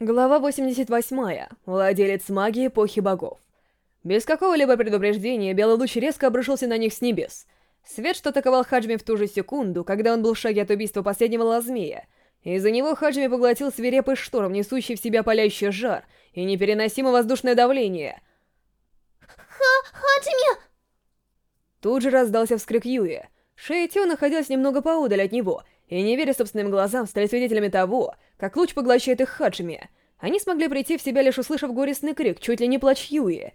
Глава 88. Владелец магии эпохи богов. Без какого-либо предупреждения белый луч резко обрушился на них с небес. Свет, что атаковал Хаджими в ту же секунду, когда он был в шаге от убийства последнего лазмея. Из-за него Хаджими поглотил свирепый шторм, несущий в себя палящий жар и непереносимое воздушное давление. Ха Хаджими! Тут же раздался вскрик Юи. Шея Тё находилась немного поодаль от него, и, не веря собственным глазам, стали свидетелями того, как луч поглощает их Хаджими. Они смогли прийти в себя лишь услышав горестный крик, чуть ли не плач Юи.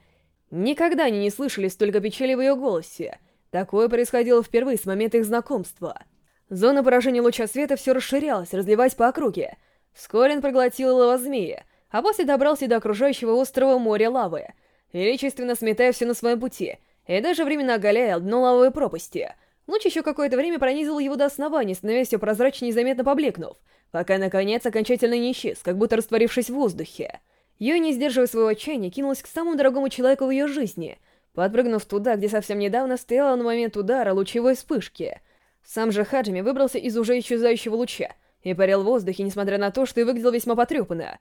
Никогда они не слышали столько печали в ее голосе. Такое происходило впервые с момента их знакомства. Зона поражения луча света все расширялась, разливаясь по округе. Вскоре он проглотил лавозмея, а после добрался до окружающего острова моря лавы, величественно сметая все на своем пути, и даже временно оголяя дно лавовой пропасти. Луч еще какое-то время пронизывал его до основания, становясь все прозрачнее и заметно поблекнув, пока, наконец, окончательно не исчез, как будто растворившись в воздухе. Юй, не сдерживая своего отчаяния, кинулась к самому дорогому человеку в ее жизни, подпрыгнув туда, где совсем недавно стояла на момент удара лучевой вспышки. Сам же Хаджими выбрался из уже исчезающего луча и парил в воздухе, несмотря на то, что и выглядел весьма потрепанно.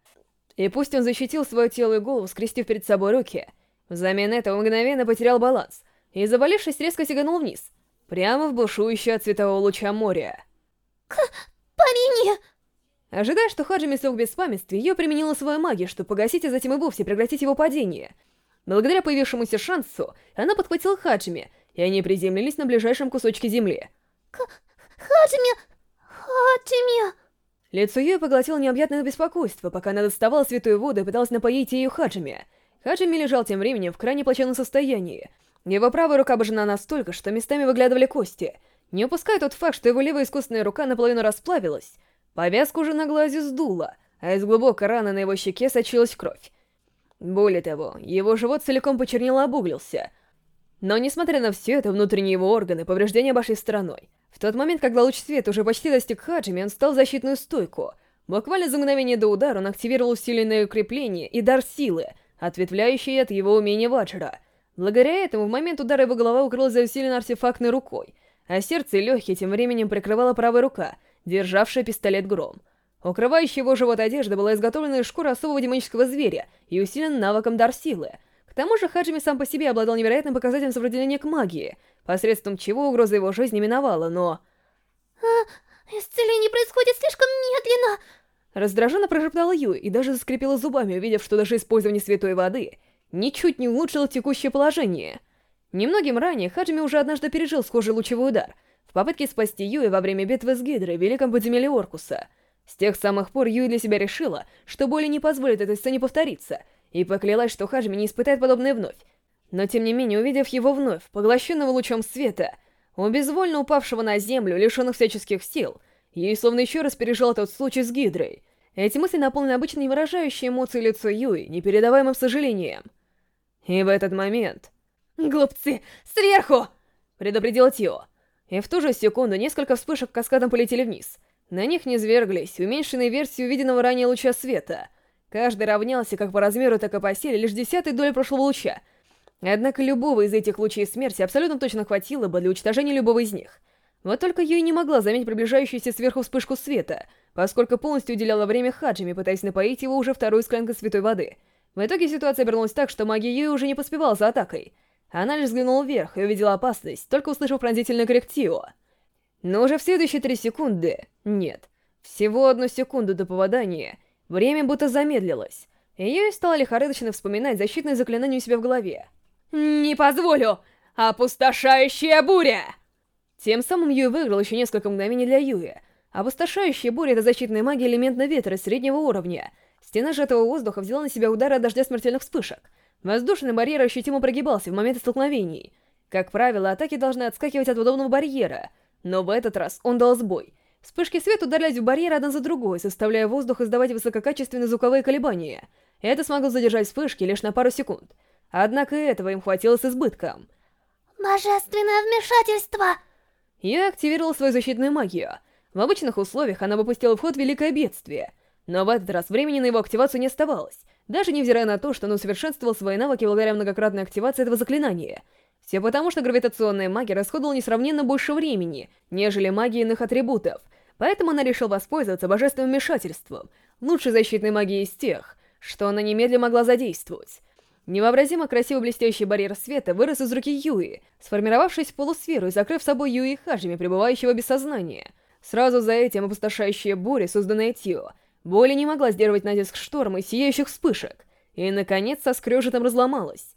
И пусть он защитил свое тело и голову, скрестив перед собой руки, взамен этого мгновенно потерял баланс и, завалившись, резко сиганул вниз, прямо в бушующее от светового луча море. К... Парине! Ожидая, что Хаджими слег без памятствия, ее применила свою магию, чтобы погасить и затем и вовсе прекратить его падение. Благодаря появившемуся шансу, она подхватила Хаджими, и они приземлились на ближайшем кусочке земли. К... Хаджими... Хаджими... Лицо ее поглотило необъятное беспокойство, пока она доставала святую воду и пыталась напоить ее Хаджими. Хаджими лежал тем временем в крайне плачевном состоянии. Его правая рука обожжена настолько, что местами выглядывали кости. Не упуская тот факт, что его левая искусственная рука наполовину расплавилась, Повязку уже на глазе сдуло, а из глубокой раны на его щеке сочилась кровь. Более того, его живот целиком почернел и обуглился. Но несмотря на все это, внутренние его органы повреждения обошли стороной. В тот момент, когда луч света уже почти достиг Хаджими, он стал защитную стойку. Буквально за мгновение до удара он активировал усиленное укрепление и дар силы, ответвляющий от его умения Ваджра. Благодаря этому, в момент удара его голова укрылась за усиленной артефактной рукой, а сердце и легкие тем временем прикрывала правая рука — державшая пистолет Гром. Укрывающая его живот одежда была изготовлена из шкуры особого демонического зверя и усилена навыком дар силы. К тому же Хаджими сам по себе обладал невероятным показателем сопротивления к магии, посредством чего угроза его жизни миновала, но... А, исцеление происходит слишком медленно! Раздраженно прошептала Ю и даже заскрипела зубами, увидев, что даже использование святой воды ничуть не улучшило текущее положение. Немногим ранее Хаджими уже однажды пережил схожий лучевой удар — в попытке спасти Юи во время битвы с Гидрой в Великом подземелье Оркуса. С тех самых пор Юи для себя решила, что более не позволит этой сцене повториться, и поклялась, что Хаджими не испытает подобное вновь. Но тем не менее, увидев его вновь, поглощенного лучом света, у безвольно упавшего на землю, лишенных всяческих сил, Юи словно еще раз пережила тот случай с Гидрой. Эти мысли наполнены обычно не выражающие эмоции лицо Юи, непередаваемым сожалением. И в этот момент... «Глупцы! Сверху!» — предупредил Тио. И в ту же секунду несколько вспышек каскадом полетели вниз. На них низверглись уменьшенные версии увиденного ранее луча света. Каждый равнялся как по размеру, так и по силе лишь десятой доли прошлого луча. Однако любого из этих лучей смерти абсолютно точно хватило бы для уничтожения любого из них. Вот только Юй не могла заметить приближающуюся сверху вспышку света, поскольку полностью уделяла время Хаджими, пытаясь напоить его уже второй склянкой святой воды. В итоге ситуация обернулась так, что магия Юи уже не поспевала за атакой. Она лишь взглянула вверх и увидела опасность, только услышав пронзительный крик Тио. Но уже в следующие три секунды... Нет, всего одну секунду до попадания, время будто замедлилось. Ее стала лихорадочно вспоминать защитное заклинание у себя в голове. «Не позволю! Опустошающая буря!» Тем самым Юй выиграл еще несколько мгновений для Юя. Опустошающая буря — это защитная магия элемента ветра среднего уровня. Стена сжатого воздуха взяла на себя удары от дождя смертельных вспышек. Воздушный барьер ощутимо прогибался в моменты столкновений. Как правило, атаки должны отскакивать от удобного барьера, но в этот раз он дал сбой. Вспышки света ударялись в барьер одна за другой, составляя воздух издавать высококачественные звуковые колебания. Это смогло задержать вспышки лишь на пару секунд. Однако этого им хватило с избытком. Божественное вмешательство! Я активировал свою защитную магию. В обычных условиях она бы пустила в ход великое бедствие. Но в этот раз времени на его активацию не оставалось даже невзирая на то, что он усовершенствовал свои навыки благодаря многократной активации этого заклинания. Все потому, что гравитационная магия расходовала несравненно больше времени, нежели магия иных атрибутов, Поэтому она решила воспользоваться божественным вмешательством, лучшей защитной магией из тех, что она немедленно могла задействовать. Невообразимо красивый блестящий барьер света вырос из руки Юи, сформировавшись в полусферу и закрыв собой Юи и Хаджими, пребывающего без сознания. Сразу за этим опустошающая буря, созданная Тио, более не могла сдерживать натиск шторма и сияющих вспышек, и, наконец, со скрежетом разломалась.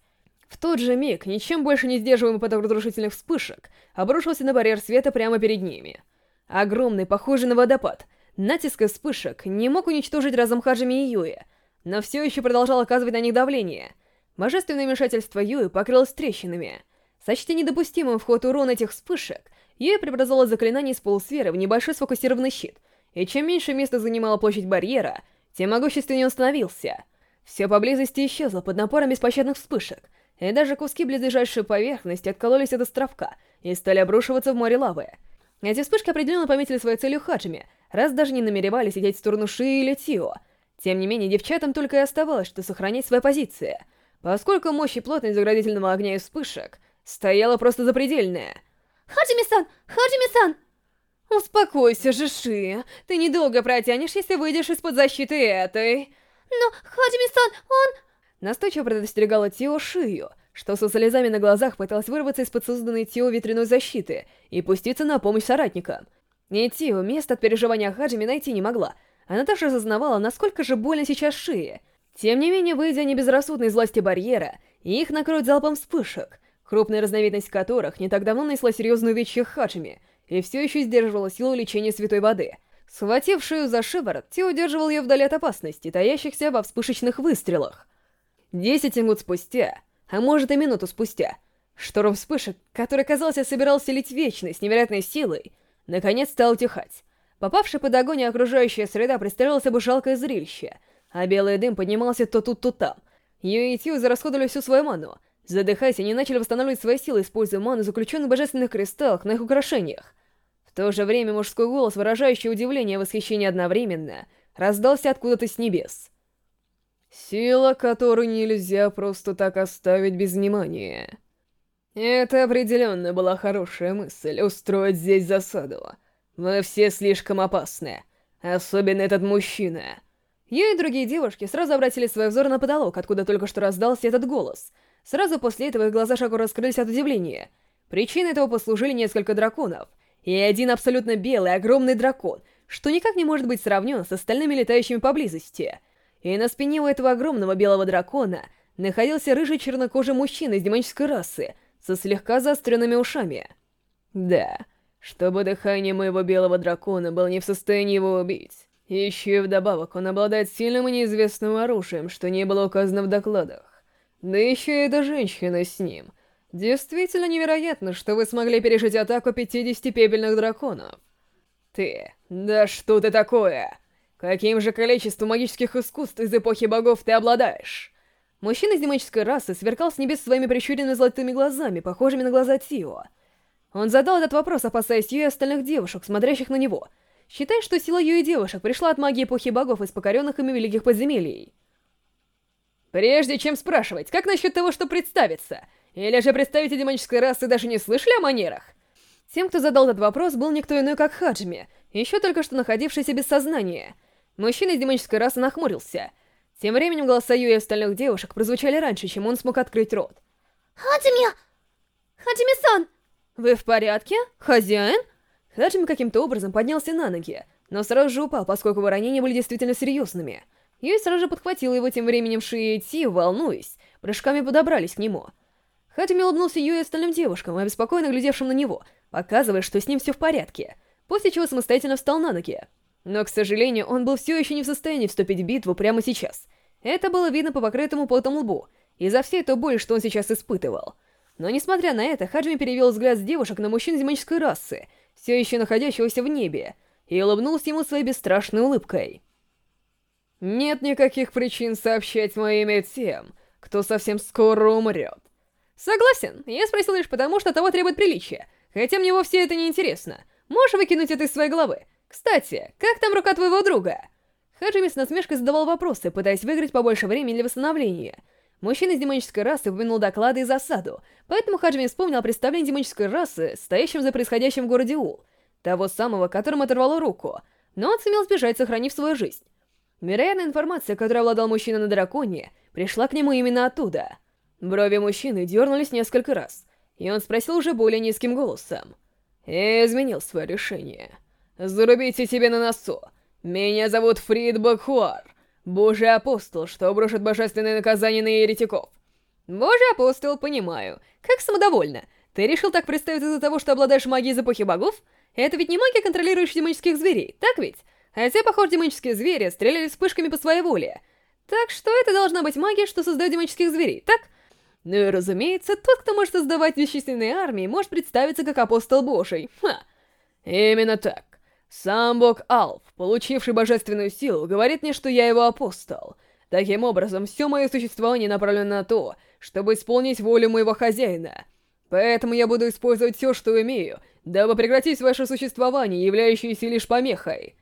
В тот же миг, ничем больше не сдерживаемый поток разрушительных вспышек, обрушился на барьер света прямо перед ними. Огромный, похожий на водопад, натиск вспышек не мог уничтожить разум Хаджими и Юи, но все еще продолжал оказывать на них давление. Божественное вмешательство Юи покрылось трещинами. Сочтя недопустимым вход урона этих вспышек, Юи преобразовала заклинание из полусферы в небольшой сфокусированный щит, и чем меньше места занимала площадь барьера, тем могущественнее он становился. Все поблизости исчезло под напором беспощадных вспышек, и даже куски близлежащей поверхности откололись от островка и стали обрушиваться в море лавы. Эти вспышки определенно пометили своей целью Хаджими, раз даже не намеревались лететь в сторону Шии или Тио. Тем не менее, девчатам только и оставалось, что сохранять свои позиции, поскольку мощь и плотность заградительного огня и вспышек стояла просто запредельная. Хаджими-сан! Хаджими-сан! «Успокойся же, Шия. Ты недолго протянешь, если выйдешь из-под защиты этой». «Но Хаджими-сан, он...» Настойчиво предостерегала Тио Шию, что со слезами на глазах пыталась вырваться из-под созданной Тио ветряной защиты и пуститься на помощь соратникам. И Тио место от переживания Хаджими найти не могла. Она также осознавала, насколько же больно сейчас Шии. Тем не менее, выйдя не безрассудной из власти барьера, их накроют залпом вспышек, крупная разновидность которых не так давно нанесла серьезную увечье Хаджими — и все еще сдерживала силу лечения святой воды. Схватив шею за шиворот, Ти удерживал ее вдали от опасности, таящихся во вспышечных выстрелах. Десять минут спустя, а может и минуту спустя, шторм вспышек, который, казалось, собирался лить вечно с невероятной силой, наконец стал утихать. Попавший под огонь окружающая среда представляла собой жалкое зрелище, а белый дым поднимался то тут, то там. Юи и Тью зарасходовали всю свою ману. Задыхаясь, они начали восстанавливать свои силы, используя ману, заключенную в божественных кристаллах, на их украшениях то же время мужской голос, выражающий удивление и восхищение одновременно, раздался откуда-то с небес. «Сила, которую нельзя просто так оставить без внимания». Это определенно была хорошая мысль — устроить здесь засаду. Мы все слишком опасны, особенно этот мужчина. Я и другие девушки сразу обратили свой взор на потолок, откуда только что раздался этот голос. Сразу после этого их глаза широко раскрылись от удивления. Причиной этого послужили несколько драконов — и один абсолютно белый огромный дракон, что никак не может быть сравнен с остальными летающими поблизости. И на спине у этого огромного белого дракона находился рыжий чернокожий мужчина из демонической расы со слегка заостренными ушами. Да, чтобы дыхание моего белого дракона было не в состоянии его убить. Еще и вдобавок он обладает сильным и неизвестным оружием, что не было указано в докладах. Да еще и эта женщина с ним — Действительно невероятно, что вы смогли пережить атаку 50 пепельных драконов. Ты, да что ты такое? Каким же количеством магических искусств из эпохи богов ты обладаешь? Мужчина из демонической расы сверкал с небес своими прищуренными золотыми глазами, похожими на глаза Тио. Он задал этот вопрос, опасаясь ее и остальных девушек, смотрящих на него. Считай, что сила ее и девушек пришла от магии эпохи богов из покоренных ими великих подземелий. Прежде чем спрашивать, как насчет того, что представится? Или же представители демонической расы даже не слышали о манерах? Тем, кто задал этот вопрос, был никто иной, как Хаджими, еще только что находившийся без сознания. Мужчина из демонической расы нахмурился. Тем временем голоса Ю и остальных девушек прозвучали раньше, чем он смог открыть рот. Хаджими! Хаджими-сан! Вы в порядке? Хозяин? Хаджими каким-то образом поднялся на ноги, но сразу же упал, поскольку его ранения были действительно серьезными. Юй сразу же подхватила его тем временем Ши и Ти, волнуясь, прыжками подобрались к нему — Хатими улыбнулся и остальным девушкам, обеспокоенно глядевшим на него, показывая, что с ним все в порядке, после чего самостоятельно встал на ноги. Но, к сожалению, он был все еще не в состоянии вступить в битву прямо сейчас. Это было видно по покрытому потом лбу, из-за всей той боли, что он сейчас испытывал. Но, несмотря на это, Хаджими перевел взгляд с девушек на мужчин демонической расы, все еще находящегося в небе, и улыбнулся ему своей бесстрашной улыбкой. «Нет никаких причин сообщать мое имя тем, кто совсем скоро умрет. Согласен, я спросил лишь потому, что того требует приличия, хотя мне вовсе это не интересно. Можешь выкинуть это из своей головы? Кстати, как там рука твоего друга? Хаджими с насмешкой задавал вопросы, пытаясь выиграть побольше времени для восстановления. Мужчина из демонической расы упомянул доклады и засаду, поэтому Хаджими вспомнил о представлении демонической расы, стоящем за происходящим в городе Ул. того самого, которому оторвало руку, но он сумел сбежать, сохранив свою жизнь. Вероятно, информация, которой обладал мужчина на драконе, пришла к нему именно оттуда. Брови мужчины дернулись несколько раз, и он спросил уже более низким голосом. И изменил свое решение. «Зарубите себе на носу. Меня зовут Фрид Бакхуар, божий апостол, что обрушит божественное наказание на еретиков». «Божий апостол, понимаю. Как самодовольно. Ты решил так представить из-за того, что обладаешь магией из эпохи богов? Это ведь не магия, контролирующая демонических зверей, так ведь? Хотя, похоже, демонические звери стреляли вспышками по своей воле. Так что это должна быть магия, что создает демонических зверей, так? Ну и разумеется, тот, кто может создавать бесчисленные армии, может представиться как апостол Божий. Ха! Именно так. Сам бог Алф, получивший божественную силу, говорит мне, что я его апостол. Таким образом, все мое существование направлено на то, чтобы исполнить волю моего хозяина. Поэтому я буду использовать все, что имею, дабы прекратить ваше существование, являющееся лишь помехой.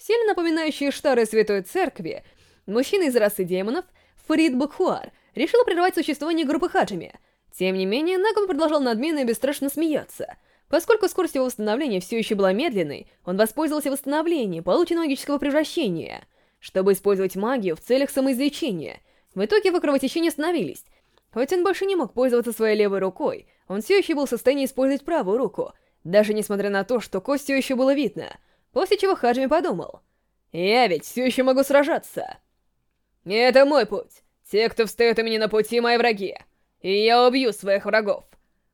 Сильно напоминающий старой святой церкви, мужчина из расы демонов, Фрид Букхуар, решил прервать существование группы Хаджими. Тем не менее, Нагом продолжал надменно и бесстрашно смеяться. Поскольку скорость его восстановления все еще была медленной, он воспользовался восстановлением полученного магического превращения, чтобы использовать магию в целях самоизлечения. В итоге его кровотечения остановились. Хоть он больше не мог пользоваться своей левой рукой, он все еще был в состоянии использовать правую руку, даже несмотря на то, что кость все еще было видно. После чего Хаджими подумал, «Я ведь все еще могу сражаться!» «Это мой путь!» Те, кто встает у меня на пути, мои враги. И я убью своих врагов.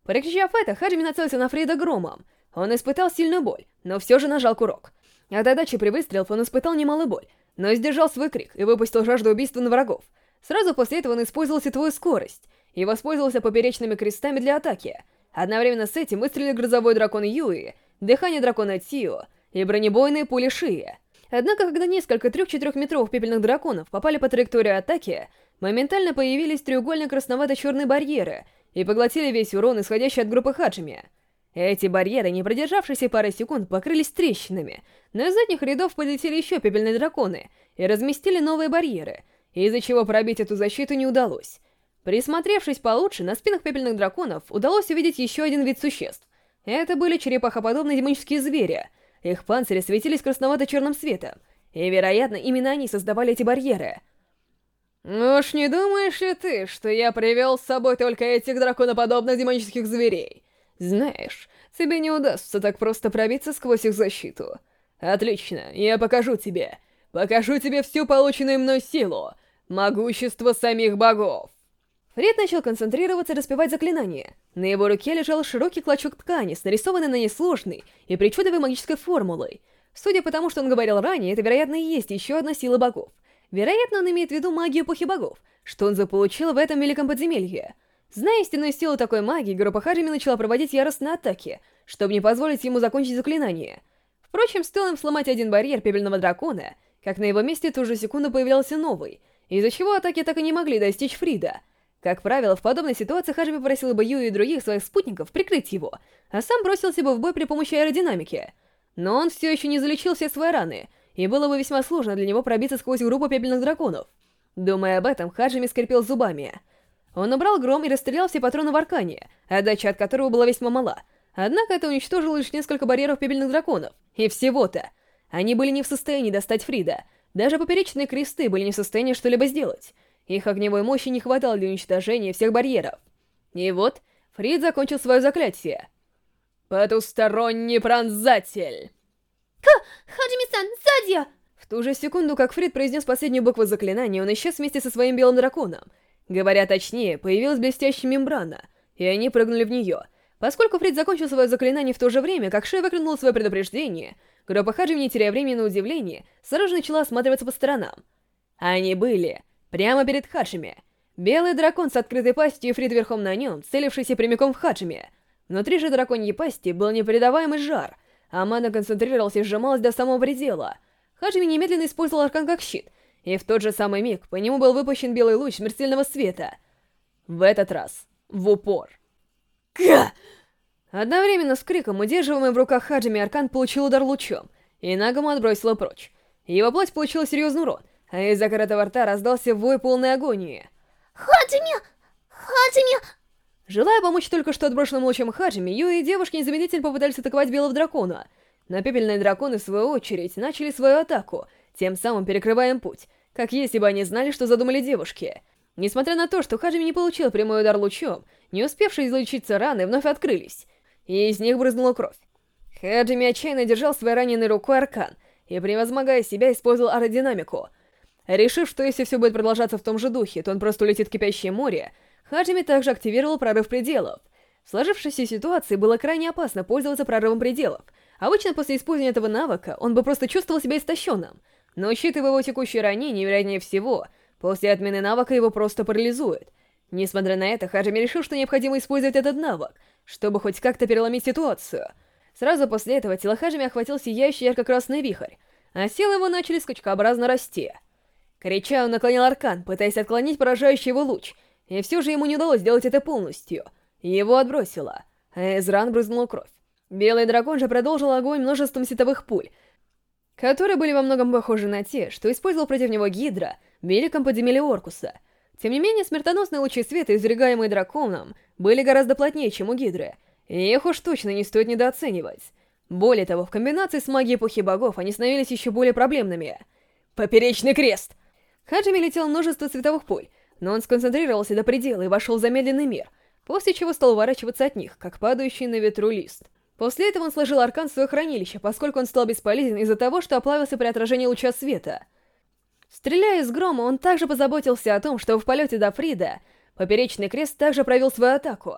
Прокричав это, Хаджими нацелился на Фрида громом. Он испытал сильную боль, но все же нажал курок. От отдачи при выстрелах он испытал немалую боль, но сдержал свой крик и выпустил жажду убийства на врагов. Сразу после этого он использовал сетовую скорость и воспользовался поперечными крестами для атаки. Одновременно с этим выстрелили грозовой дракон Юи, дыхание дракона Тио и бронебойные пули Шии. Однако, когда несколько трех-четырех метровых пепельных драконов попали по траектории атаки, моментально появились треугольно красновато-черные барьеры и поглотили весь урон, исходящий от группы Хаджими. Эти барьеры, не продержавшиеся пары секунд, покрылись трещинами, но из задних рядов полетели еще пепельные драконы и разместили новые барьеры, из-за чего пробить эту защиту не удалось. Присмотревшись получше, на спинах пепельных драконов удалось увидеть еще один вид существ. Это были черепахоподобные демонические звери. Их панцири светились красновато-черным светом, и, вероятно, именно они создавали эти барьеры — ну уж не думаешь ли ты, что я привел с собой только этих драконоподобных демонических зверей? Знаешь, тебе не удастся так просто пробиться сквозь их защиту. Отлично, я покажу тебе. Покажу тебе всю полученную мной силу. Могущество самих богов. Фред начал концентрироваться и распевать заклинание. На его руке лежал широкий клочок ткани с нарисованной на ней сложной и причудливой магической формулой. Судя по тому, что он говорил ранее, это, вероятно, и есть еще одна сила богов. Вероятно, он имеет в виду магию эпохи богов, что он заполучил в этом великом подземелье. Зная истинную силу такой магии, группа Хаджими начала проводить яростные атаки, чтобы не позволить ему закончить заклинание. Впрочем, стоило им сломать один барьер пепельного дракона, как на его месте ту же секунду появлялся новый, из-за чего атаки так и не могли достичь Фрида. Как правило, в подобной ситуации Хаджими попросил бы Ю и других своих спутников прикрыть его, а сам бросился бы в бой при помощи аэродинамики. Но он все еще не залечил все свои раны, и было бы весьма сложно для него пробиться сквозь группу пепельных драконов. Думая об этом, Хаджими скрипел зубами. Он убрал гром и расстрелял все патроны в аркане, отдача от которого была весьма мала. Однако это уничтожило лишь несколько барьеров пепельных драконов. И всего-то. Они были не в состоянии достать Фрида. Даже поперечные кресты были не в состоянии что-либо сделать. Их огневой мощи не хватало для уничтожения всех барьеров. И вот, Фрид закончил свое заклятие. «Потусторонний пронзатель!» Ха! Хаджими-сан, сзади! В ту же секунду, как Фрид произнес последнюю букву заклинания, он исчез вместе со своим белым драконом. Говоря точнее, появилась блестящая мембрана, и они прыгнули в нее. Поскольку Фрид закончил свое заклинание в то же время, как Шея выкрикнул свое предупреждение, группа Хаджими, не теряя времени на удивление, сразу же начала осматриваться по сторонам. Они были прямо перед Хаджими. Белый дракон с открытой пастью и Фрид верхом на нем, целившийся прямиком в Хаджими. Внутри же драконьей пасти был непередаваемый жар — Амана концентрировался и сжималась до самого предела. Хаджими немедленно использовал аркан как щит, и в тот же самый миг по нему был выпущен белый луч смертельного света. В этот раз в упор. Ка! Одновременно с криком, удерживаемый в руках Хаджими Аркан получил удар лучом, и Нагаму отбросило прочь. Его плоть получила серьезный урон, а из закрытого рта раздался вой полной агонии. Хаджими! Хаджими! Желая помочь только что отброшенным лучом Хаджими, Ю и девушки незамедлительно попытались атаковать белого дракона. но пепельные драконы, в свою очередь, начали свою атаку, тем самым перекрывая им путь, как если бы они знали, что задумали девушки. Несмотря на то, что Хаджими не получил прямой удар лучом, не успевшие излечиться раны вновь открылись, и из них брызнула кровь. Хаджими отчаянно держал своей раненой рукой аркан и, превозмогая себя, использовал аэродинамику. Решив, что если все будет продолжаться в том же духе, то он просто улетит в кипящее море, Хаджими также активировал прорыв пределов. В сложившейся ситуации было крайне опасно пользоваться прорывом пределов. Обычно после использования этого навыка он бы просто чувствовал себя истощенным, но учитывая его текущее ранение, вероятнее всего, после отмены навыка его просто парализует. Несмотря на это, Хаджими решил, что необходимо использовать этот навык, чтобы хоть как-то переломить ситуацию. Сразу после этого тело Хаджими охватил сияющий ярко-красный вихрь, а силы его начали скачкообразно расти. Крича, он наклонил аркан, пытаясь отклонить поражающий его луч — и все же ему не удалось сделать это полностью. Его отбросило, а из ран брызнула кровь. Белый дракон же продолжил огонь множеством световых пуль, которые были во многом похожи на те, что использовал против него Гидра в великом подземелье Оркуса. Тем не менее, смертоносные лучи света, изрыгаемые драконом, были гораздо плотнее, чем у Гидры, и их уж точно не стоит недооценивать. Более того, в комбинации с магией эпохи богов они становились еще более проблемными. Поперечный крест! Хаджими летел множество световых пуль, но он сконцентрировался до предела и вошел в замедленный мир, после чего стал уворачиваться от них, как падающий на ветру лист. После этого он сложил аркан в свое хранилище, поскольку он стал бесполезен из-за того, что оплавился при отражении луча света. Стреляя из грома, он также позаботился о том, что в полете до Фрида Поперечный Крест также провел свою атаку.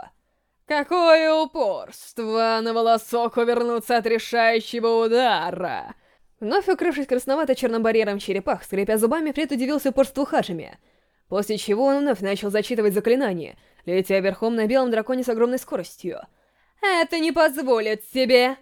«Какое упорство! На волосок увернуться от решающего удара!» Вновь укрывшись красновато-черным барьером черепах, скрипя зубами, Фрид удивился упорству Хаджими — После чего он вновь начал зачитывать заклинание, летя верхом на белом драконе с огромной скоростью. «Это не позволит себе!»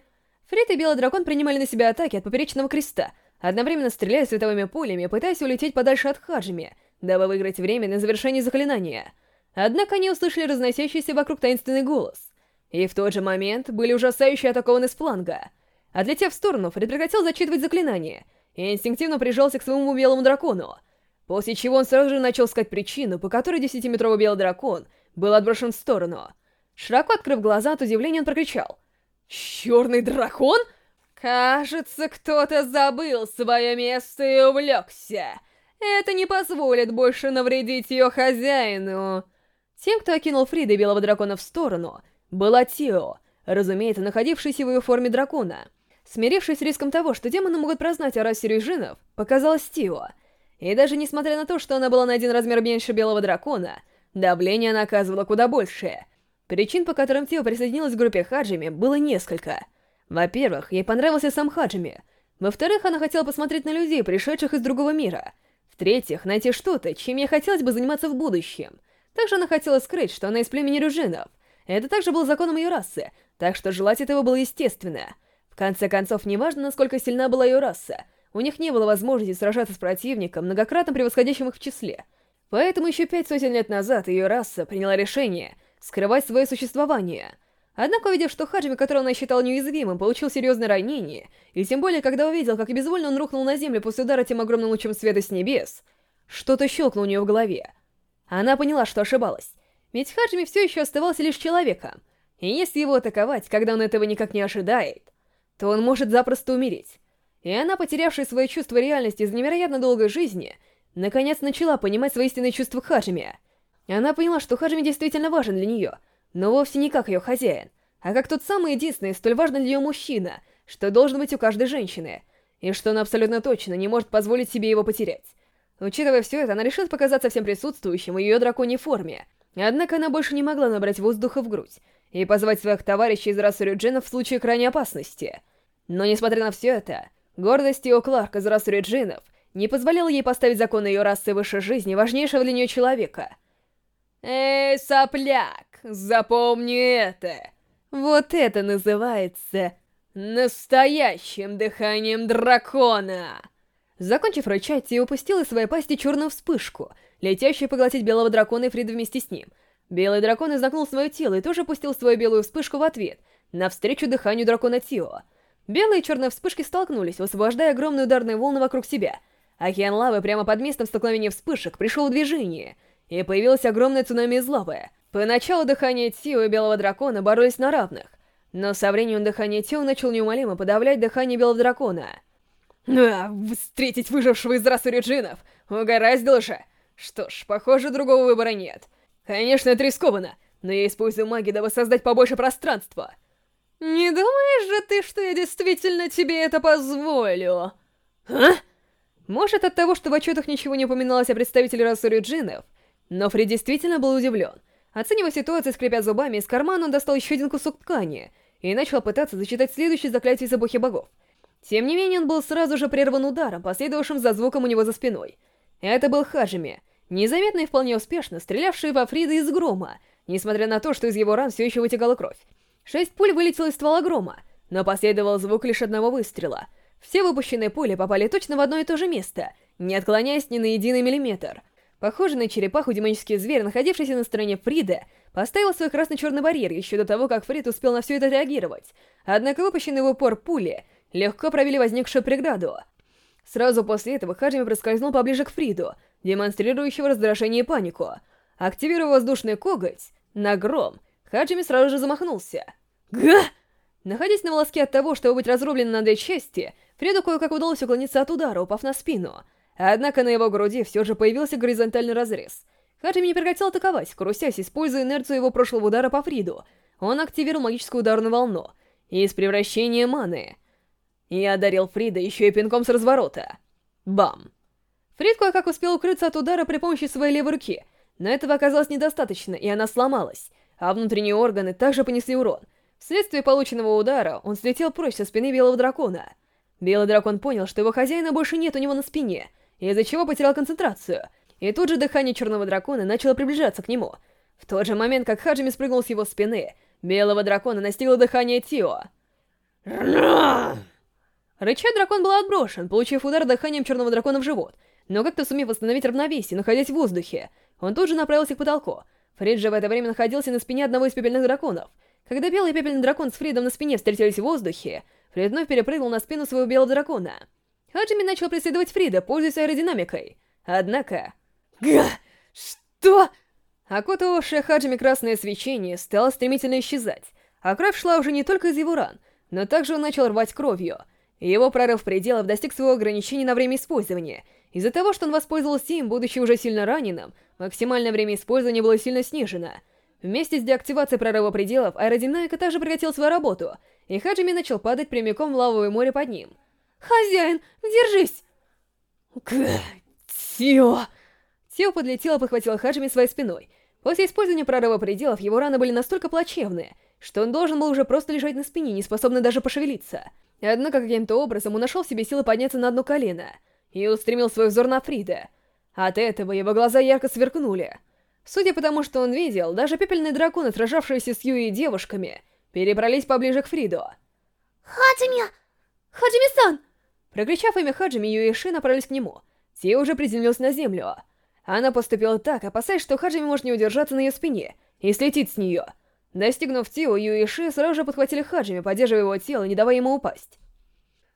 Фрид и белый дракон принимали на себя атаки от поперечного креста, одновременно стреляя световыми пулями, пытаясь улететь подальше от Хаджими, дабы выиграть время на завершение заклинания. Однако они услышали разносящийся вокруг таинственный голос. И в тот же момент были ужасающе атакованы с фланга. Отлетев в сторону, Фрид прекратил зачитывать заклинание и инстинктивно прижался к своему белому дракону, После чего он сразу же начал искать причину, по которой десятиметровый белый дракон был отброшен в сторону. Широко открыв глаза от удивления, он прокричал. «Черный дракон? Кажется, кто-то забыл свое место и увлекся. Это не позволит больше навредить ее хозяину». Тем, кто окинул Фрида и белого дракона в сторону, была Тио, разумеется, находившийся в ее форме дракона. Смирившись с риском того, что демоны могут прознать о расе режинов, показалась Тио — и даже несмотря на то, что она была на один размер меньше белого дракона, давление она оказывала куда большее. Причин, по которым Тио присоединилась к группе Хаджими, было несколько. Во-первых, ей понравился сам Хаджими. Во-вторых, она хотела посмотреть на людей, пришедших из другого мира. В-третьих, найти что-то, чем ей хотелось бы заниматься в будущем. Также она хотела скрыть, что она из племени Рюжинов. Это также было законом ее расы, так что желать этого было естественно. Конце концов, неважно, насколько сильна была ее раса, у них не было возможности сражаться с противником, многократно превосходящим их в числе. Поэтому еще пять сотен лет назад ее раса приняла решение скрывать свое существование. Однако, увидев, что Хаджими, которого она считала неуязвимым, получил серьезное ранение, и тем более, когда увидел, как безвольно он рухнул на землю после удара тем огромным лучом света с небес, что-то щелкнуло у нее в голове. Она поняла, что ошибалась. Ведь Хаджими все еще оставался лишь человеком, и если его атаковать, когда он этого никак не ожидает, то он может запросто умереть. И она, потерявшая свои чувства реальности из-за невероятно долгой жизни, наконец начала понимать свои истинные чувства Хаджими. Она поняла, что Хаджими действительно важен для нее, но вовсе не как ее хозяин, а как тот самый единственный, столь важный для нее мужчина, что должен быть у каждой женщины, и что она абсолютно точно не может позволить себе его потерять. Учитывая все это, она решила показаться всем присутствующим в ее драконьей форме. Однако она больше не могла набрать воздуха в грудь и позвать своих товарищей из расы Рюджинов в случае крайней опасности. Но несмотря на все это, Гордость Ио Кларк из расы Реджинов не позволяла ей поставить законы ее расы выше жизни важнейшего для нее человека. «Эй, сопляк, запомни это! Вот это называется настоящим дыханием дракона!» Закончив рычать, Ти упустил из своей пасти черную вспышку, летящую поглотить белого дракона и Фрида вместе с ним. Белый дракон изогнул свое тело и тоже пустил свою белую вспышку в ответ, навстречу дыханию дракона Тио. Белые и черные вспышки столкнулись, высвобождая огромные ударные волны вокруг себя. Океан лавы прямо под местом столкновения вспышек пришел в движение, и появилось огромное цунами из лавы. Поначалу дыхание Тио и Белого Дракона боролись на равных, Но со временем дыхание тела начал неумолимо подавлять дыхание белого дракона. А, встретить выжившего из расы Реджинов! Угораздило же! Что ж, похоже, другого выбора нет. Конечно, это рискованно, но я использую магию, дабы создать побольше пространства. Не думаешь же ты, что я действительно тебе это позволю? А? Может, от того, что в отчетах ничего не упоминалось о представителе расы Рюджинов, но Фрид действительно был удивлен. Оценивая ситуацию, скрипя зубами, из кармана он достал еще один кусок ткани и начал пытаться зачитать следующее заклятие из эпохи богов. Тем не менее, он был сразу же прерван ударом, последовавшим за звуком у него за спиной. Это был Хаджими, незаметно и вполне успешно стрелявший во Фрида из грома, несмотря на то, что из его ран все еще вытекала кровь. Шесть пуль вылетело из ствола грома, но последовал звук лишь одного выстрела. Все выпущенные пули попали точно в одно и то же место, не отклоняясь ни на единый миллиметр. Похожий на черепаху демонический зверь, находившийся на стороне Фрида, поставил свой красно-черный барьер еще до того, как Фрид успел на все это реагировать. Однако выпущенные в упор пули легко пробили возникшую преграду. Сразу после этого Хаджими проскользнул поближе к Фриду, демонстрирующего раздражение и панику. Активируя воздушный коготь на гром, Хаджими сразу же замахнулся. Га! Находясь на волоске от того, чтобы быть разрубленным на две части, Фриду кое-как удалось уклониться от удара, упав на спину. Однако на его груди все же появился горизонтальный разрез. Хаджими не прекратил атаковать, крутясь, используя инерцию его прошлого удара по Фриду. Он активировал магическую ударную волну из превращения маны — и одарил Фрида еще и пинком с разворота. Бам! Фрид кое-как успел укрыться от удара при помощи своей левой руки, но этого оказалось недостаточно, и она сломалась, а внутренние органы также понесли урон. Вследствие полученного удара он слетел прочь со спины белого дракона. Белый дракон понял, что его хозяина больше нет у него на спине, из-за чего потерял концентрацию, и тут же дыхание черного дракона начало приближаться к нему. В тот же момент, как Хаджими спрыгнул с его спины, белого дракона настигло дыхание Тио. Рыча дракон был отброшен, получив удар дыханием черного дракона в живот, но как-то сумев восстановить равновесие, находясь в воздухе, он тут же направился к потолку. Фрид же в это время находился на спине одного из пепельных драконов. Когда белый пепельный дракон с Фридом на спине встретились в воздухе, Фрид вновь перепрыгнул на спину своего белого дракона. Хаджими начал преследовать Фрида, пользуясь аэродинамикой. Однако... Га! Что? Окутывавшее Хаджими красное свечение стало стремительно исчезать, а кровь шла уже не только из его ран, но также он начал рвать кровью — его прорыв пределов достиг своего ограничения на время использования. Из-за того, что он воспользовался им, будучи уже сильно раненым, максимальное время использования было сильно снижено. Вместе с деактивацией прорыва пределов, аэродинамика также прекратила свою работу, и Хаджими начал падать прямиком в лавовое море под ним. «Хозяин, держись!» Тио! Тио подлетела подхватила Хаджими своей спиной. После использования прорыва пределов его раны были настолько плачевные, что он должен был уже просто лежать на спине, не способный даже пошевелиться. Однако каким-то образом он нашел в себе силы подняться на одно колено и устремил свой взор на Фрида. От этого его глаза ярко сверкнули. Судя по тому, что он видел, даже пепельные драконы, сражавшиеся с Юи девушками, перебрались поближе к Фриду. «Хаджими! Хаджими-сан!» Прокричав имя Хаджими, Юи и Ши направились к нему. Те уже приземлился на землю. Она поступила так, опасаясь, что Хаджими может не удержаться на ее спине и слетит с нее. Достигнув Тио, Ю и Ши сразу же подхватили Хаджими, поддерживая его тело, не давая ему упасть.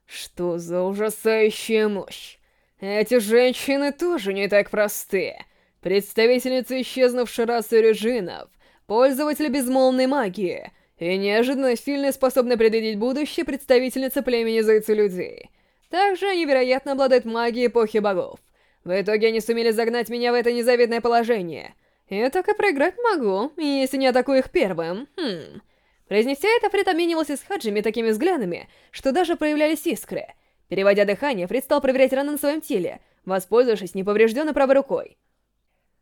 Что за ужасающая мощь? Эти женщины тоже не так просты. Представительницы исчезнувшей расы режинов, пользователи безмолвной магии и неожиданно сильно способны предвидеть будущее представительница племени зайцы-людей. Также они, вероятно, обладают магией эпохи богов. В итоге они сумели загнать меня в это незавидное положение — я так и проиграть могу, если не атакую их первым. Хм. Произнеся это, Фред обменивался с Хаджими такими взглядами, что даже проявлялись искры. Переводя дыхание, Фред стал проверять раны на своем теле, воспользовавшись неповрежденной правой рукой.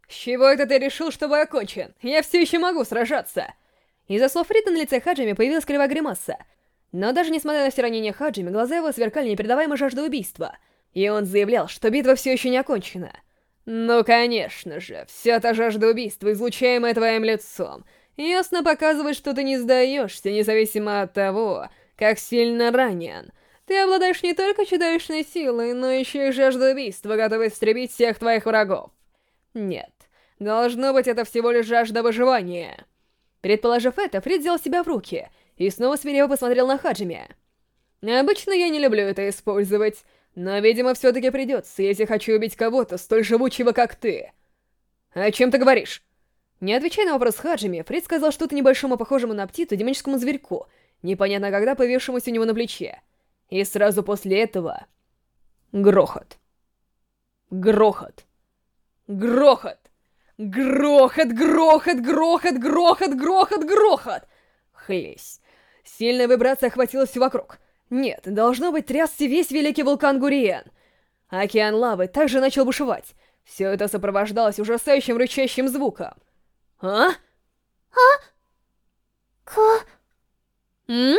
«С чего это ты решил, что бой окончен? Я все еще могу сражаться!» Из-за слов Фрида на лице Хаджими появилась кривая гримаса. Но даже несмотря на все ранения Хаджими, глаза его сверкали непередаваемой жаждой убийства. И он заявлял, что битва все еще не окончена. Ну, конечно же, вся та жажда убийства, излучаемая твоим лицом, ясно показывает, что ты не сдаешься, независимо от того, как сильно ранен. Ты обладаешь не только чудовищной силой, но еще и жаждой убийства, готовой истребить всех твоих врагов. Нет, должно быть, это всего лишь жажда выживания. Предположив это, Фрид взял себя в руки и снова смиренно посмотрел на Хаджими. Обычно я не люблю это использовать, но, видимо, все-таки придется, если хочу убить кого-то столь живучего, как ты. О чем ты говоришь? Не отвечая на вопрос Хаджими, Фрид сказал что-то небольшому, похожему на птицу, демоническому зверьку, непонятно когда появившемуся у него на плече. И сразу после этого... Грохот. Грохот. Грохот. Грохот, грохот, грохот, грохот, грохот, грохот! Хлесь. Сильная вибрация охватила все вокруг. Нет, должно быть трясся весь великий вулкан Гуриен. Океан лавы также начал бушевать. Все это сопровождалось ужасающим рычащим звуком. А? А? Ка... М?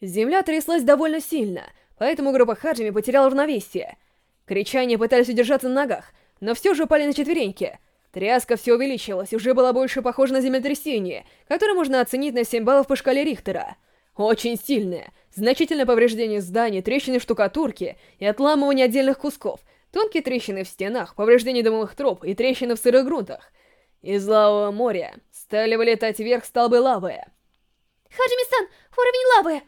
Земля тряслась довольно сильно, поэтому группа Хаджими потеряла равновесие. Кричания пытались удержаться на ногах, но все же упали на четвереньки. Тряска все увеличилась, уже была больше похожа на землетрясение, которое можно оценить на 7 баллов по шкале Рихтера. Очень сильное, значительное повреждение зданий, трещины в штукатурке и отламывание отдельных кусков, тонкие трещины в стенах, повреждение домовых труб и трещины в сырых грунтах. Из лавового моря стали вылетать вверх столбы лавы. Хаджими-сан, уровень лавы!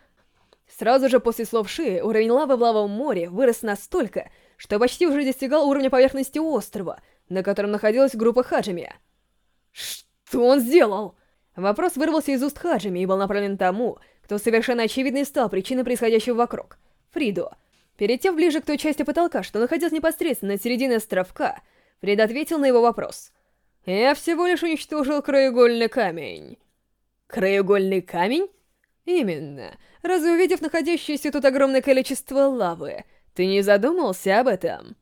Сразу же после слов Шии уровень лавы в лавовом море вырос настолько, что почти уже достигал уровня поверхности острова, на котором находилась группа Хаджими. Что он сделал? Вопрос вырвался из уст Хаджими и был направлен тому, кто совершенно очевидно стал причиной происходящего вокруг. Фриду. Перейдя ближе к той части потолка, что находилась непосредственно на середине островка, Фрид ответил на его вопрос. «Я всего лишь уничтожил краеугольный камень». «Краеугольный камень?» «Именно. Разве увидев находящееся тут огромное количество лавы, ты не задумался об этом?»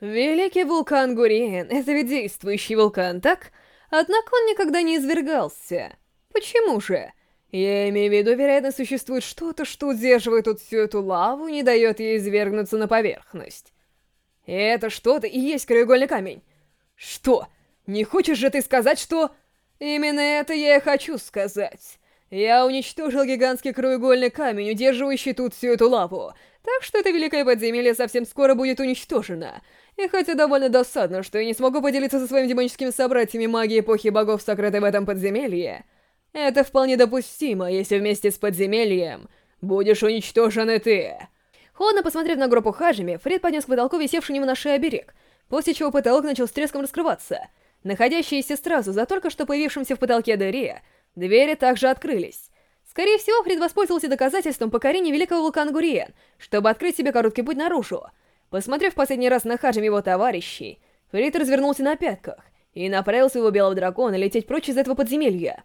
«Великий вулкан Гуриен — это ведь действующий вулкан, так? Однако он никогда не извергался. Почему же?» Я имею в виду, вероятно, существует что-то, что удерживает тут всю эту лаву и не дает ей извергнуться на поверхность. И это что-то и есть краеугольный камень. Что? Не хочешь же ты сказать, что... Именно это я и хочу сказать. Я уничтожил гигантский краеугольный камень, удерживающий тут всю эту лаву. Так что это великое подземелье совсем скоро будет уничтожено. И хотя довольно досадно, что я не смогу поделиться со своими демоническими собратьями магией эпохи богов, сокрытой в этом подземелье, это вполне допустимо, если вместе с подземельем будешь уничтожен и ты. Холодно посмотрев на группу Хаджими, Фред поднес к потолку висевший у него на шее оберег, после чего потолок начал с треском раскрываться. Находящиеся сразу за только что появившимся в потолке дыре, двери также открылись. Скорее всего, Фред воспользовался доказательством покорения великого вулкана Гуриен, чтобы открыть себе короткий путь наружу. Посмотрев последний раз на Хаджими его товарищей, Фрид развернулся на пятках и направил своего белого дракона лететь прочь из этого подземелья.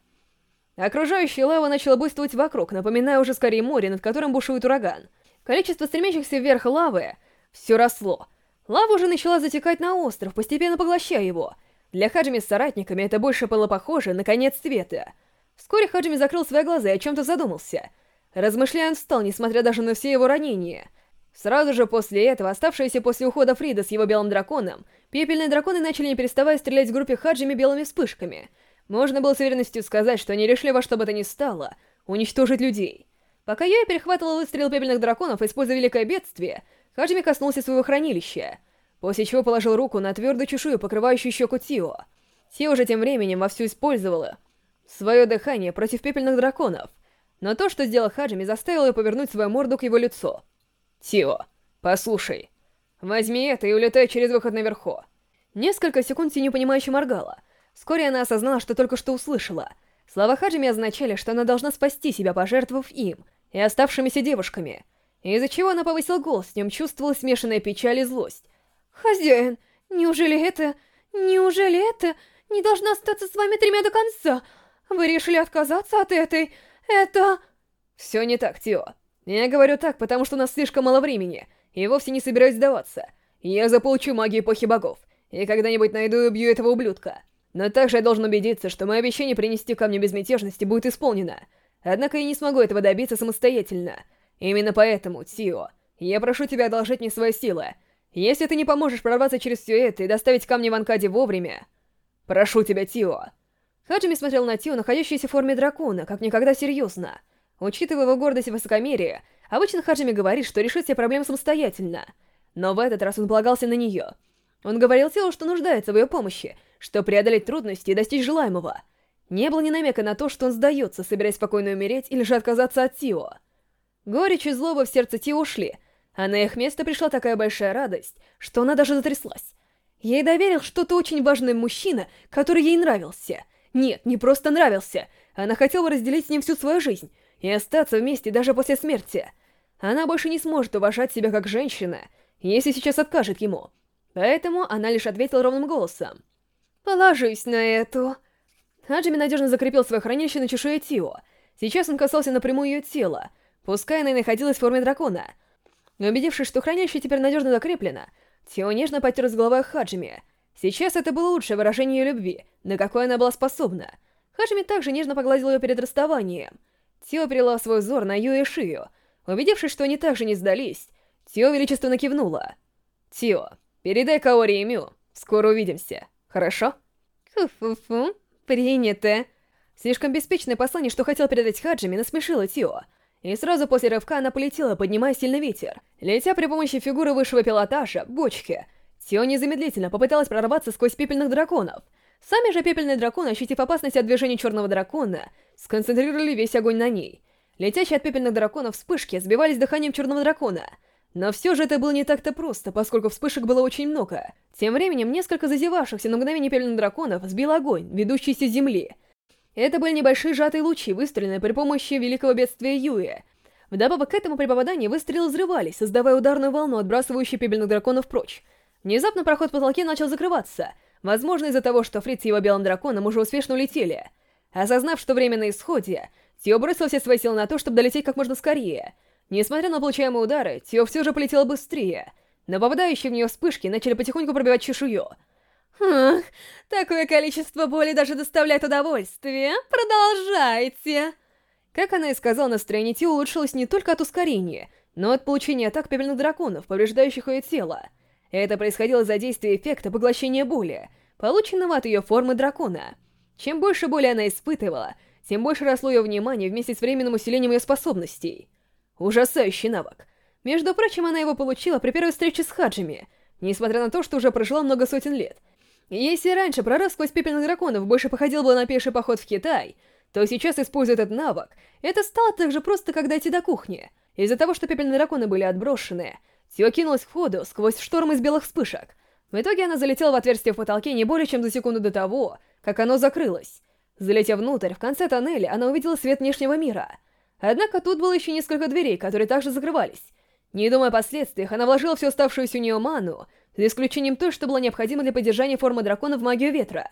Окружающая лава начала буйствовать вокруг, напоминая уже скорее море, над которым бушует ураган. Количество стремящихся вверх лавы все росло. Лава уже начала затекать на остров, постепенно поглощая его. Для Хаджими с соратниками это больше было похоже на конец света. Вскоре Хаджими закрыл свои глаза и о чем-то задумался. Размышляя, он встал, несмотря даже на все его ранения. Сразу же после этого, оставшиеся после ухода Фрида с его белым драконом, пепельные драконы начали не переставая стрелять в группе Хаджими белыми вспышками — можно было с уверенностью сказать, что они решили во что бы то ни стало уничтожить людей. Пока Йоя перехватывал выстрел пепельных драконов, используя великое бедствие, Хаджими коснулся своего хранилища, после чего положил руку на твердую чешую, покрывающую щеку Тио. Тио же тем временем вовсю использовала свое дыхание против пепельных драконов, но то, что сделал Хаджими, заставило ее повернуть свою морду к его лицу. «Тио, послушай, возьми это и улетай через выход наверху». Несколько секунд Ти непонимающе моргала — Вскоре она осознала, что только что услышала. Слова Хаджими означали, что она должна спасти себя, пожертвовав им и оставшимися девушками. Из-за чего она повысила голос, в нем чувствовалась смешанная печаль и злость. «Хозяин, неужели это... неужели это не должна остаться с вами тремя до конца? Вы решили отказаться от этой... это...» «Все не так, Тио. Я говорю так, потому что у нас слишком мало времени, и вовсе не собираюсь сдаваться. Я заполучу магию эпохи богов, и когда-нибудь найду и убью этого ублюдка. Но также я должен убедиться, что мое обещание принести камню безмятежности будет исполнено. Однако я не смогу этого добиться самостоятельно. Именно поэтому, Тио, я прошу тебя одолжить мне свои силы. Если ты не поможешь прорваться через все это и доставить камни в Анкаде вовремя... Прошу тебя, Тио. Хаджими смотрел на Тио, находящийся в форме дракона, как никогда серьезно. Учитывая его гордость и высокомерие, обычно Хаджими говорит, что решит все проблемы самостоятельно. Но в этот раз он полагался на нее. Он говорил Тио, что нуждается в ее помощи, что преодолеть трудности и достичь желаемого. Не было ни намека на то, что он сдается, собираясь спокойно умереть или же отказаться от Тио. Горечь и злоба в сердце Тио ушли, а на их место пришла такая большая радость, что она даже затряслась. Ей доверил что-то очень важный мужчина, который ей нравился. Нет, не просто нравился, она хотела разделить с ним всю свою жизнь. и остаться вместе даже после смерти. Она больше не сможет уважать себя как женщина, если сейчас откажет ему. Поэтому она лишь ответила ровным голосом. «Положись на эту...» Хаджими надежно закрепил свое хранилище на чешуе Тио. Сейчас он касался напрямую ее тела, пускай она и находилась в форме дракона. Но убедившись, что хранилище теперь надежно закреплено, Тио нежно потер с головой Хаджими. Сейчас это было лучшее выражение ее любви, на какое она была способна. Хаджими также нежно погладил ее перед расставанием. Тио перела свой взор на Ю и Шию. Убедившись, что они также не сдались, Тио величественно кивнула. «Тио, передай Каори и Мю. Скоро увидимся. Хорошо?» «Фу-фу-фу, принято». Слишком беспечное послание, что хотел передать Хаджими, насмешило Тио. И сразу после рывка она полетела, поднимая сильный ветер. Летя при помощи фигуры высшего пилотажа, бочки, Тио незамедлительно попыталась прорваться сквозь пепельных драконов. Сами же пепельные драконы, ощутив опасность от движения черного дракона, сконцентрировали весь огонь на ней. Летящие от пепельных драконов вспышки сбивались дыханием черного дракона. Но все же это было не так-то просто, поскольку вспышек было очень много. Тем временем, несколько зазевавшихся на мгновение пепельных драконов сбил огонь, ведущийся с земли. Это были небольшие сжатые лучи, выстреленные при помощи великого бедствия Юэ. Вдобавок к этому при попадании выстрелы взрывались, создавая ударную волну, отбрасывающую пепельных драконов прочь. Внезапно проход в потолке начал закрываться, возможно из-за того, что Фриц и его белым драконом уже успешно улетели. Осознав, что время на исходе, Тио бросил все свои силы на то, чтобы долететь как можно скорее. Несмотря на получаемые удары, Тио все же полетел быстрее, но попадающие в нее вспышки начали потихоньку пробивать чешую. Ах, такое количество боли даже доставляет удовольствие. Продолжайте. Как она и сказала, настроение Тио улучшилось не только от ускорения, но от получения атак пепельных драконов, повреждающих ее тело. Это происходило за действие эффекта поглощения боли, полученного от ее формы дракона. Чем больше боли она испытывала, тем больше росло ее внимание вместе с временным усилением ее способностей. Ужасающий навык. Между прочим, она его получила при первой встрече с Хаджими, несмотря на то, что уже прожила много сотен лет. Если раньше прорыв сквозь пепельных драконов больше походил бы на пеший поход в Китай, то сейчас, используя этот навык, это стало так же просто, как дойти до кухни. Из-за того, что пепельные драконы были отброшены, Тио кинулась к входу сквозь шторм из белых вспышек. В итоге она залетела в отверстие в потолке не более чем за секунду до того, как оно закрылось. Залетев внутрь, в конце тоннеля она увидела свет внешнего мира. Однако тут было еще несколько дверей, которые также закрывались. Не думая о последствиях, она вложила всю оставшуюся у нее ману, за исключением той, что было необходимо для поддержания формы дракона в магию ветра.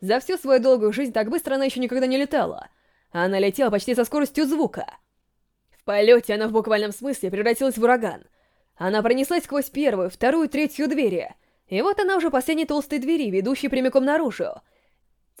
За всю свою долгую жизнь так быстро она еще никогда не летала. Она летела почти со скоростью звука. В полете она в буквальном смысле превратилась в ураган. Она пронеслась сквозь первую, вторую, третью двери. И вот она уже последней толстой двери, ведущей прямиком наружу.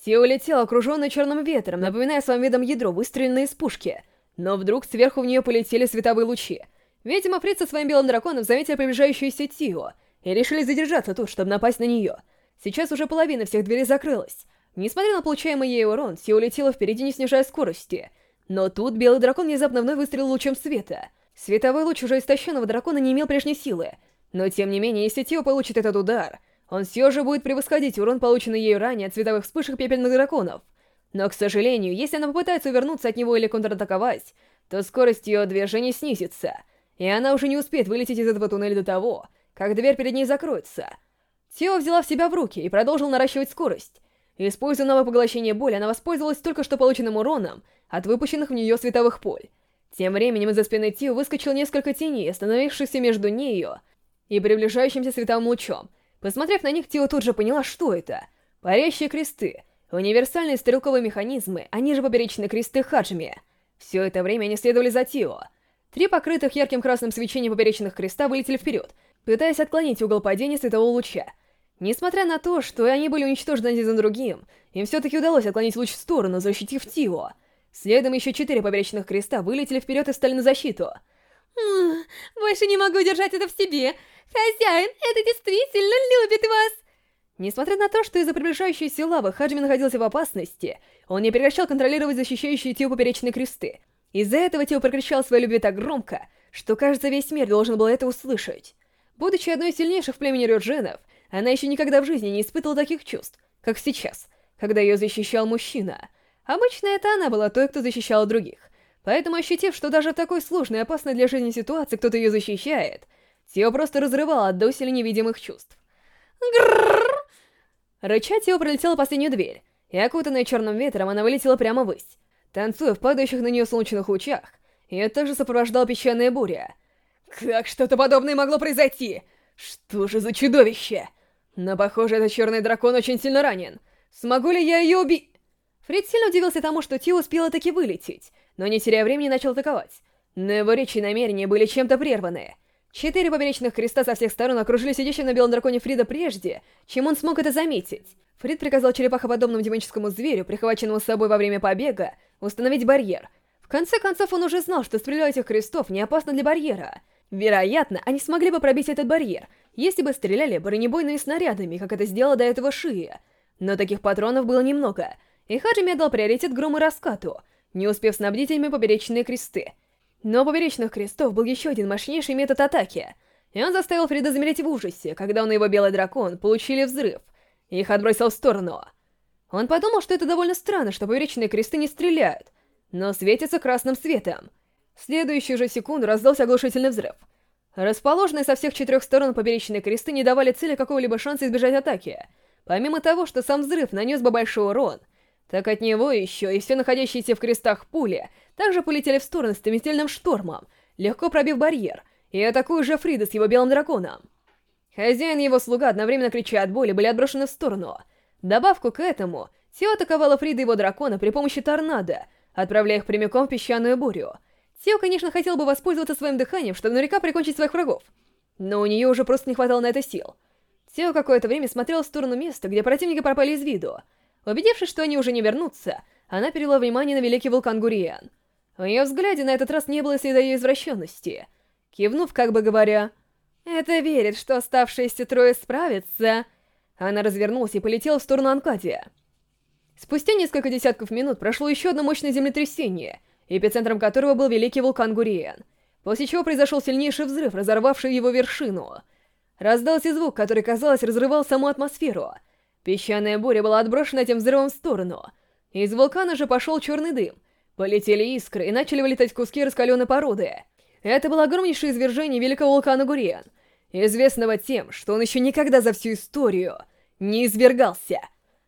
Тио летела, окруженная черным ветром, напоминая своим видом ядро, выстреленное из пушки. Но вдруг сверху в нее полетели световые лучи. Видимо, Фрид со своим белым драконом заметили приближающуюся Тио и решили задержаться тут, чтобы напасть на нее. Сейчас уже половина всех дверей закрылась. Несмотря на получаемый ей урон, Тио летела впереди, не снижая скорости. Но тут белый дракон внезапно вновь выстрелил лучом света. Световой луч уже истощенного дракона не имел прежней силы. Но тем не менее, если Тио получит этот удар, он все же будет превосходить урон, полученный ею ранее от цветовых вспышек пепельных драконов. Но, к сожалению, если она попытается увернуться от него или контратаковать, то скорость ее движения снизится, и она уже не успеет вылететь из этого туннеля до того, как дверь перед ней закроется. Тео взяла в себя в руки и продолжила наращивать скорость. Используя новое поглощение боли, она воспользовалась только что полученным уроном от выпущенных в нее световых поль. Тем временем из-за спины Тио выскочил несколько теней, остановившихся между нею и приближающимся световым лучом, Посмотрев на них, Тио тут же поняла, что это. Парящие кресты. Универсальные стрелковые механизмы, они же поперечные кресты Хаджми. Все это время они следовали за Тио. Три покрытых ярким красным свечением поперечных креста вылетели вперед, пытаясь отклонить угол падения светового луча. Несмотря на то, что они были уничтожены один за другим, им все-таки удалось отклонить луч в сторону, защитив Тио. Следом еще четыре поперечных креста вылетели вперед и встали на защиту. «Больше не могу держать это в себе! «Хозяин, это действительно любит вас!» Несмотря на то, что из-за приближающейся лавы Хаджими находился в опасности, он не прекращал контролировать защищающие Тио поперечные кресты. Из-за этого Тио прекращал свою любовь так громко, что, кажется, весь мир должен был это услышать. Будучи одной из сильнейших в племени Рёджинов, она еще никогда в жизни не испытывала таких чувств, как сейчас, когда ее защищал мужчина. Обычно это она была той, кто защищала других. Поэтому, ощутив, что даже в такой сложной и опасной для жизни ситуации кто-то ее защищает, Тио просто разрывала от доселе невидимых чувств. Гррррр! Рыча Тио пролетела последнюю дверь, и окутанная черным ветром она вылетела прямо ввысь. танцуя в падающих на нее солнечных лучах, и также сопровождал песчаная буря. Как что-то подобное могло произойти? Что же за чудовище? Но, похоже, этот черный дракон очень сильно ранен. Смогу ли я ее убить? Фрид сильно удивился тому, что Ти успела таки вылететь, но не теряя времени начал атаковать. Но его речи и намерения были чем-то прерваны. Четыре поперечных креста со всех сторон окружили сидящего на белом драконе Фрида прежде, чем он смог это заметить. Фрид приказал черепахоподобному демоническому зверю, прихваченному с собой во время побега, установить барьер. В конце концов, он уже знал, что стрельба этих крестов не опасна для барьера. Вероятно, они смогли бы пробить этот барьер, если бы стреляли бронебойными снарядами, как это сделала до этого Шия. Но таких патронов было немного, и Хаджими отдал приоритет грому раскату, не успев снабдить ими поперечные кресты. Но у поперечных крестов был еще один мощнейший метод атаки, и он заставил Фрида замереть в ужасе, когда он и его белый дракон получили взрыв, и их отбросил в сторону. Он подумал, что это довольно странно, что поперечные кресты не стреляют, но светятся красным светом. В следующую же секунду раздался оглушительный взрыв. Расположенные со всех четырех сторон поперечные кресты не давали цели какого-либо шанса избежать атаки. Помимо того, что сам взрыв нанес бы большой урон, так от него еще и все находящиеся в крестах пули также полетели в сторону стремительным штормом, легко пробив барьер, и атакуя же Фрида с его белым драконом. Хозяин и его слуга, одновременно крича от боли, были отброшены в сторону. Добавку к этому, Тео атаковала Фрида и его дракона при помощи торнадо, отправляя их прямиком в песчаную бурю. Тео, конечно, хотел бы воспользоваться своим дыханием, чтобы наверняка прикончить своих врагов, но у нее уже просто не хватало на это сил. Тео какое-то время смотрел в сторону места, где противники пропали из виду. Убедившись, что они уже не вернутся, она перевела внимание на великий вулкан Гуриан. В ее взгляде на этот раз не было следа ее извращенности. Кивнув, как бы говоря, «Это верит, что оставшиеся трое справятся», она развернулась и полетела в сторону Анкадия. Спустя несколько десятков минут прошло еще одно мощное землетрясение, эпицентром которого был великий вулкан Гуриен, после чего произошел сильнейший взрыв, разорвавший его вершину. Раздался звук, который, казалось, разрывал саму атмосферу. Песчаная буря была отброшена этим взрывом в сторону. Из вулкана же пошел черный дым. Полетели искры и начали вылетать куски раскаленной породы. Это было огромнейшее извержение великого вулкана Гуриен, известного тем, что он еще никогда за всю историю не извергался.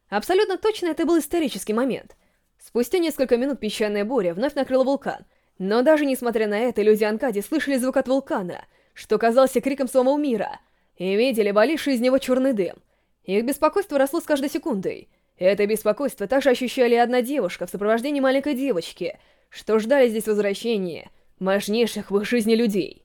Абсолютно точно это был исторический момент. Спустя несколько минут песчаная буря вновь накрыла вулкан, но даже несмотря на это, люди Анкади слышали звук от вулкана, что казался криком самого мира, и видели валивший из него черный дым. Их беспокойство росло с каждой секундой. Это беспокойство также ощущали одна девушка в сопровождении маленькой девочки, что ждали здесь возвращения мощнейших в их жизни людей.